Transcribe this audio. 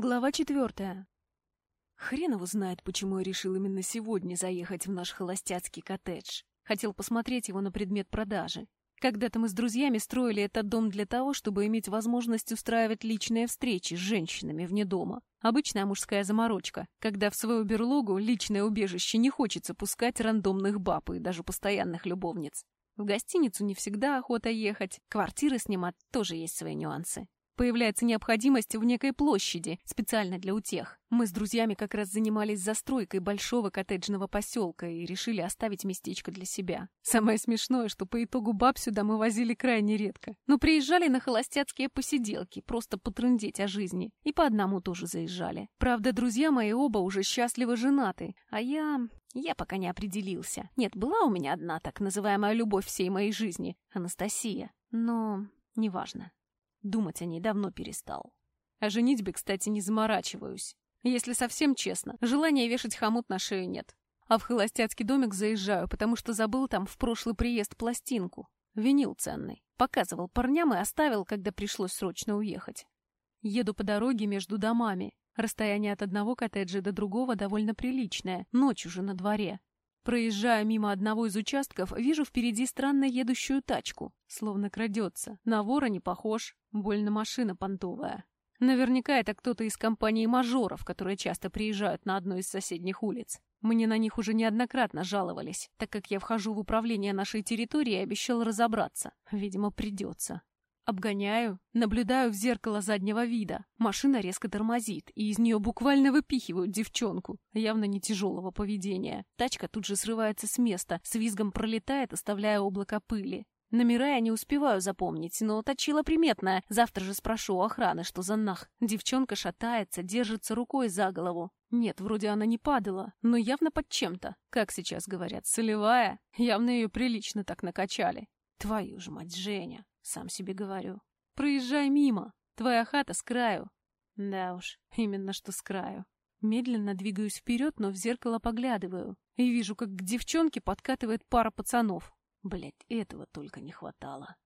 Глава четвертая. Хрен его знает, почему я решил именно сегодня заехать в наш холостяцкий коттедж. Хотел посмотреть его на предмет продажи. Когда-то мы с друзьями строили этот дом для того, чтобы иметь возможность устраивать личные встречи с женщинами вне дома. Обычная мужская заморочка, когда в свою берлогу, личное убежище, не хочется пускать рандомных баб и даже постоянных любовниц. В гостиницу не всегда охота ехать, квартиры снимать тоже есть свои нюансы. Появляется необходимость в некой площади, специально для утех. Мы с друзьями как раз занимались застройкой большого коттеджного поселка и решили оставить местечко для себя. Самое смешное, что по итогу баб сюда мы возили крайне редко. Но приезжали на холостяцкие посиделки, просто потрындеть о жизни. И по одному тоже заезжали. Правда, друзья мои оба уже счастливо женаты, а я... Я пока не определился. Нет, была у меня одна так называемая любовь всей моей жизни — Анастасия. Но неважно. Думать о ней давно перестал. О женитьбе, кстати, не заморачиваюсь. Если совсем честно, желания вешать хомут на шею нет. А в холостяцкий домик заезжаю, потому что забыл там в прошлый приезд пластинку. Винил ценный. Показывал парням и оставил, когда пришлось срочно уехать. Еду по дороге между домами. Расстояние от одного коттеджа до другого довольно приличное. Ночь уже на дворе. Проезжая мимо одного из участков, вижу впереди странно едущую тачку. Словно крадется. На вора не похож. Больно машина понтовая. Наверняка это кто-то из компании мажоров, которые часто приезжают на одну из соседних улиц. Мне на них уже неоднократно жаловались, так как я вхожу в управление нашей территории и обещал разобраться. Видимо, придется. Обгоняю, наблюдаю в зеркало заднего вида. Машина резко тормозит, и из нее буквально выпихивают девчонку, явно не тяжелого поведения. Тачка тут же срывается с места, с визгом пролетает, оставляя облако пыли. Номера я не успеваю запомнить, но точила приметная. Завтра же спрошу у охраны, что за нах. Девчонка шатается, держится рукой за голову. Нет, вроде она не падала, но явно под чем-то. Как сейчас говорят, солевая. Явно ее прилично так накачали. Твою же мать, Женя. Сам себе говорю. Проезжай мимо. Твоя хата с краю. Да уж, именно что с краю. Медленно двигаюсь вперед, но в зеркало поглядываю. И вижу, как к девчонке подкатывает пара пацанов. Блять, этого только не хватало.